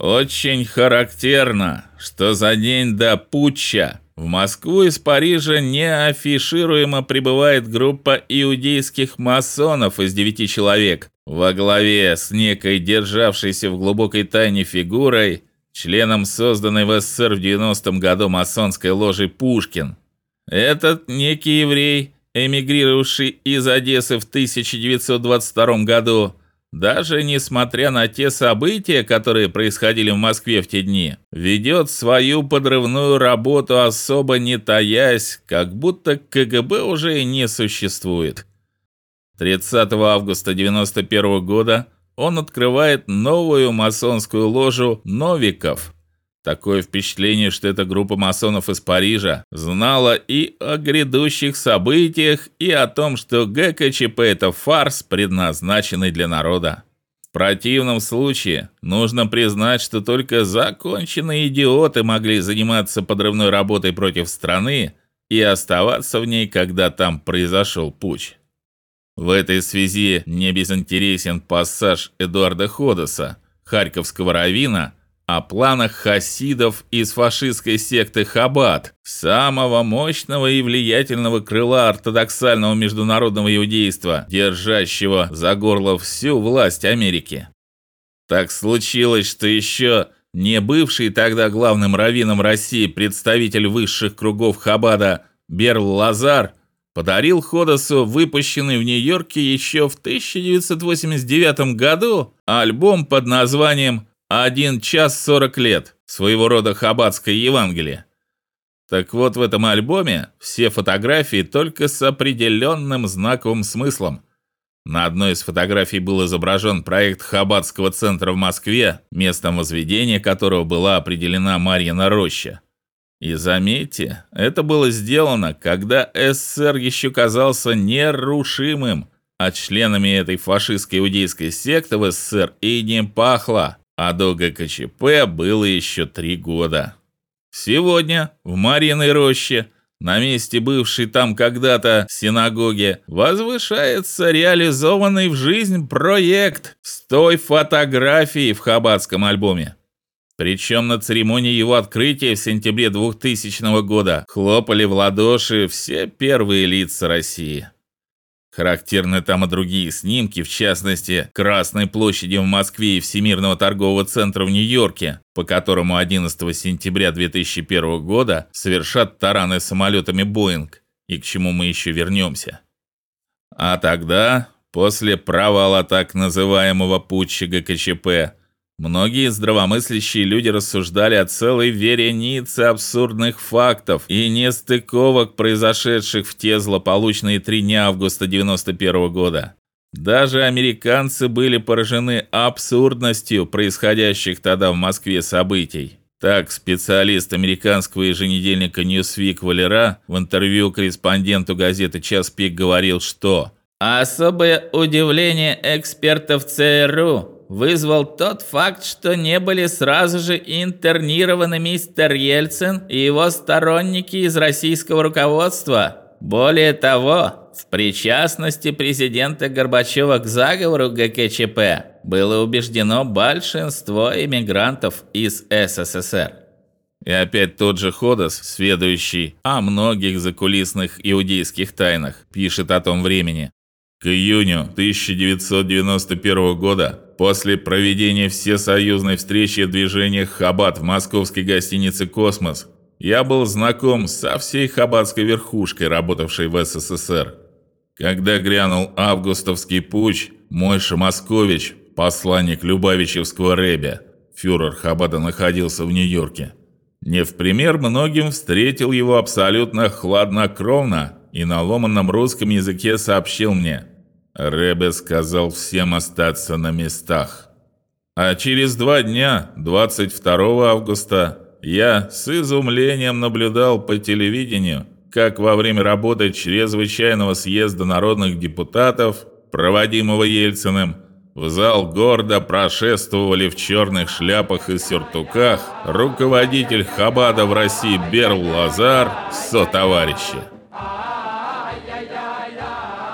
Очень характерно, что за день до путча в Москву из Парижа неафишируемо прибывает группа иудейских масонов из девяти человек во главе с некой державшейся в глубокой тайне фигурой, членом созданной в СССР в 90-м году масонской ложи Пушкин. Этот некий еврей, эмигрировавший из Одессы в 1922 году, даже несмотря на те события, которые происходили в Москве в те дни, ведет свою подрывную работу особо не таясь, как будто КГБ уже и не существует. 30 августа 91 года он открывает новую масонскую ложу Новиков. Такое впечатление, что эта группа масонов из Парижа знала и о грядущих событиях, и о том, что ГКЧП это фарс, предназначенный для народа. В противном случае нужно признать, что только законченные идиоты могли заниматься подрывной работой против страны и оставаться в ней, когда там произошел путч. В этой связи не безинтересен пассаж Эдуарда Ходоса, харьковского раввина, о планах хасидов из фашистской секты Хаббат, самого мощного и влиятельного крыла ортодоксального международного иудейства, держащего за горло всю власть Америки. Так случилось, что еще не бывший тогда главным раввином России представитель высших кругов Хаббада Берл Лазар подарил Ходосу выпущенный в Нью-Йорке еще в 1989 году альбом под названием «Один час сорок лет», своего рода хаббатское Евангелие. Так вот, в этом альбоме все фотографии только с определенным знаковым смыслом. На одной из фотографий был изображен проект Хаббатского центра в Москве, местом возведения которого была определена Марьина роща. И заметьте, это было сделано, когда СССР еще казался нерушимым, а членами этой фашистской иудейской секты в СССР и не пахло, а до ГКЧП было еще три года. Сегодня в Мариной роще, на месте бывшей там когда-то синагоги, возвышается реализованный в жизнь проект с той фотографией в хаббатском альбоме. Причем на церемонии его открытия в сентябре 2000 года хлопали в ладоши все первые лица России. Характерны там и другие снимки, в частности, Красной площади в Москве и Всемирного торгового центра в Нью-Йорке, по которому 11 сентября 2001 года совершат тараны самолетами Боинг, и к чему мы еще вернемся. А тогда, после провала так называемого путча ГКЧП, Многие здравомыслящие люди рассуждали о целой веренице абсурдных фактов и нестыковок, произошедших в те злополучные три дня августа 91 года. Даже американцы были поражены абсурдностью происходящих тогда в Москве событий. Так, специалист американского еженедельника Newsweek Валера в интервью корреспонденту газеты Час пик говорил, что особое удивление экспертов ЦРУ вызвал тот факт, что не были сразу же интернированы мистер Ельцин и его сторонники из российского руководства. Более того, в причастности президента Горбачева к заговору ГКЧП было убеждено большинство иммигрантов из СССР. И опять тот же Ходос, сведущий о многих закулисных иудейских тайнах, пишет о том времени. К июню 1991 года После проведения всесоюзной встречи в движениях Хабат в московской гостинице Космос, я был знаком со всей хабатской верхушкой, работавшей в СССР. Когда грянул августовский путч, мой Шамаскович, посланник Любавичевского рэбя, фюрер Хабада находился в Нью-Йорке. Не в пример многим встретил его абсолютно хладнокровно и на ломаном русском языке сообщил мне – Ребе сказал всем остаться на местах. А через два дня, 22 августа, я с изумлением наблюдал по телевидению, как во время работы чрезвычайного съезда народных депутатов, проводимого Ельциным, в зал гордо прошествовали в черных шляпах и сюртуках руководитель Хабада в России Берл Лазар со товарищи.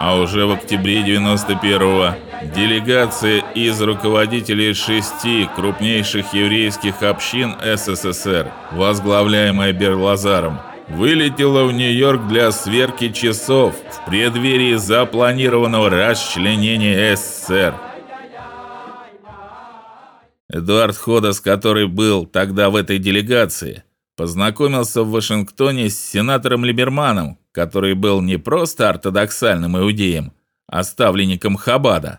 А уже в октябре 91-го делегация из руководителей шести крупнейших еврейских общин СССР, возглавляемая Берлазаром, вылетела в Нью-Йорк для сверки часов в преддверии запланированного расчленения СССР. Эдуард Ходос, который был тогда в этой делегации, познакомился в Вашингтоне с сенатором Либерманом, который был не просто ортодоксальным иудеем, а ставленником Хаббада.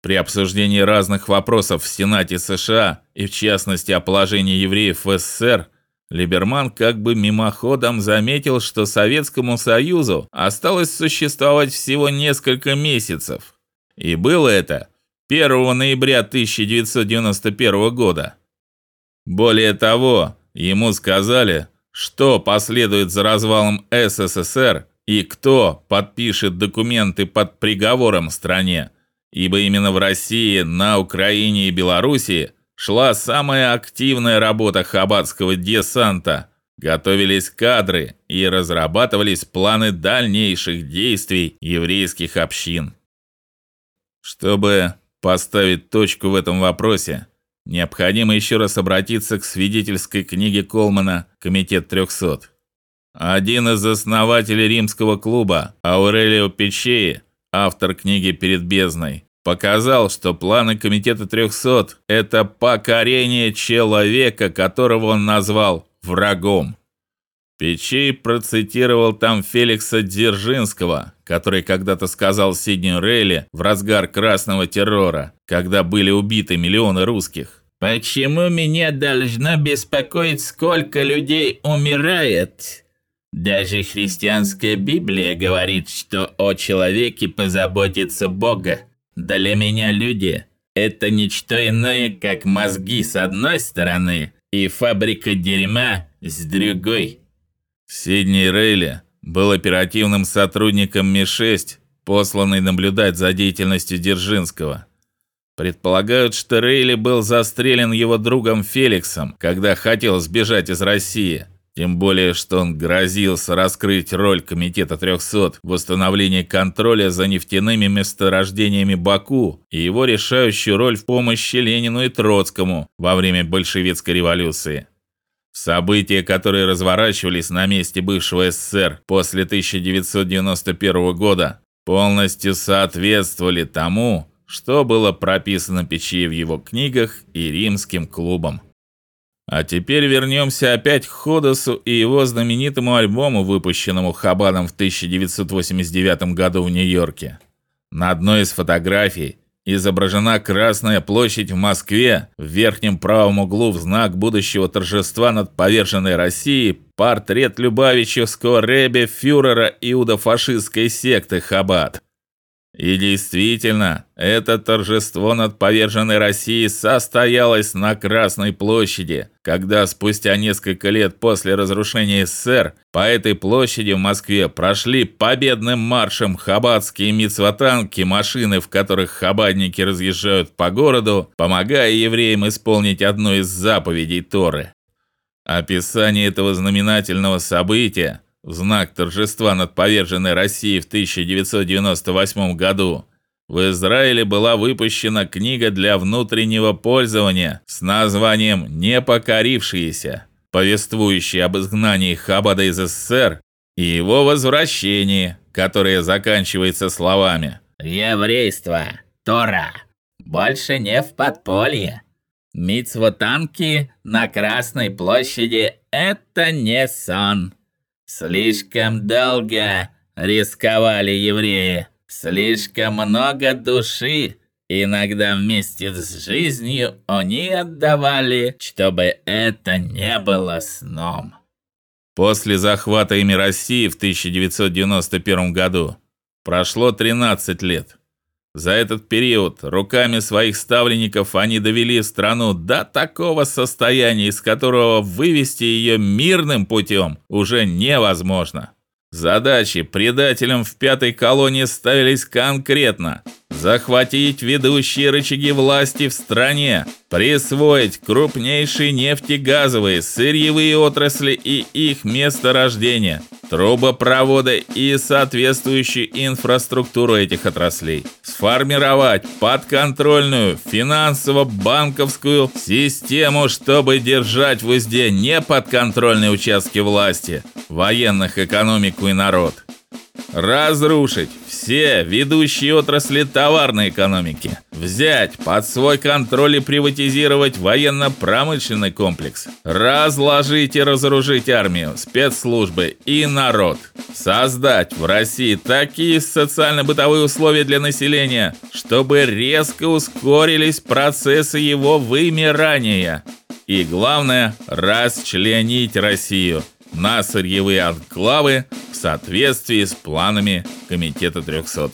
При обсуждении разных вопросов в Сенате США и в частности о положении евреев в СССР, Либерман как бы мимоходом заметил, что Советскому Союзу осталось существовать всего несколько месяцев. И было это 1 ноября 1991 года. Более того, ему сказали, что последует за развалом СССР и кто подпишет документы под приговором стране, ибо именно в России, на Украине и Белоруссии шла самая активная работа хабатского десанта. Готовились кадры и разрабатывались планы дальнейших действий еврейских общин. Чтобы поставить точку в этом вопросе, необходимо еще раз обратиться к свидетельской книге Колмана Комитет 300. Один из основателей римского клуба, Аурелио Печеи, автор книги Перед бездной, показал, что планы комитета 300 это покорение человека, которого он назвал врагом. Печей процитировал там Феликса Дзержинского, который когда-то сказал Сиднию Рейли в разгар красного террора, когда были убиты миллионы русских: "Почему меня должно беспокоить, сколько людей умирает? Даже христианская Библия говорит, что о человеке позаботится Бога. Для меня люди это ничто иное, как мозги с одной стороны и фабрика дерьма с другой". Сидни Рейли был оперативным сотрудником Ми-6, посланный наблюдать за деятельностью Держинского. Предполагают, что Рейли был застрелен его другом Феликсом, когда хотел сбежать из России. Тем более, что он грозился раскрыть роль комитета 300 в восстановлении контроля за нефтяными месторождениями Баку и его решающую роль в помощи Ленину и Троцкому во время большевистской революции. События, которые разворачивались на месте бывшего СССР после 1991 года, полностью соответствовали тому, что было прописано Печи в его книгах и римским клубам. А теперь вернемся опять к Ходосу и его знаменитому альбому, выпущенному Хабадом в 1989 году в Нью-Йорке. На одной из фотографий изображена Красная площадь в Москве, в верхнем правом углу в знак будущего торжества над поверженной Россией портрет Любавичевского ребе фюрера иудо-фашистской секты Хаббат. И действительно, это торжество над поверженной Россией состоялось на Красной площади, когда спустя несколько лет после разрушения СССР по этой площади в Москве прошли победным маршем хаббатские мицватанки, машины, в которых хабадники разъезжают по городу, помогая евреям исполнить одну из заповедей Торы. Описание этого знаменательного события в знак торжества над поверженной Россией в 1998 году в Израиле была выпущена книга для внутреннего пользования с названием Непокорившиеся, повествующая об изгнании Хабада из СССР и его возвращении, которое заканчивается словами: "Еврейство, Тора, больше не в подполье. Мицвотанки на Красной площади это не сон". Слишком долго рисковали евреи, слишком много души, иногда вместе с жизнью они отдавали, чтобы это не было сном. После захвата ими России в 1991 году прошло 13 лет. За этот период руками своих ставленников они довели страну до такого состояния, из которого вывести ее мирным путем уже невозможно. Задачи предателям в пятой колонии ставились конкретно: захватить ведущие рычаги власти в стране, присвоить крупнейшие нефтегазовые, сырьевые отрасли и их месторождения, трубопроводы и соответствующую инфраструктуру этих отраслей, сформировать подконтрольную финансово-банковскую систему, чтобы держать в узде неподконтрольные участки власти, военных, экономику и народ разрушить все ведущие отрасли товарной экономики, взять под свой контроль и приватизировать военно-промышленный комплекс, разложить и разоружить армию, спецслужбы и народ, создать в России такие социально-бытовые условия для населения, чтобы резко ускорились процессы его вымирания. И главное, расчленить Россию на сырьевые анклавы в соответствии с планами комитета 300.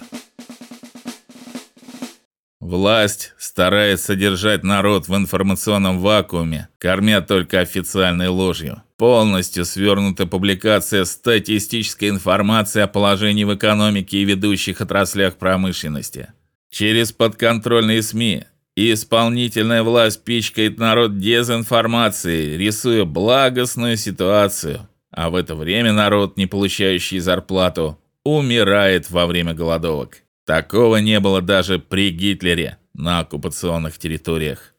Власть старается держать народ в информационном вакууме, кормя только официальной ложью. Полностью свернута публикация статистической информации о положении в экономике и ведущих отраслях промышленности. Через подконтрольные СМИ исполнительная власть пичкает народ дезинформацией, рисуя благостную ситуацию. А в это время народ, не получающий зарплату, умирает во время голодовок. Такого не было даже при Гитлере на оккупационных территориях.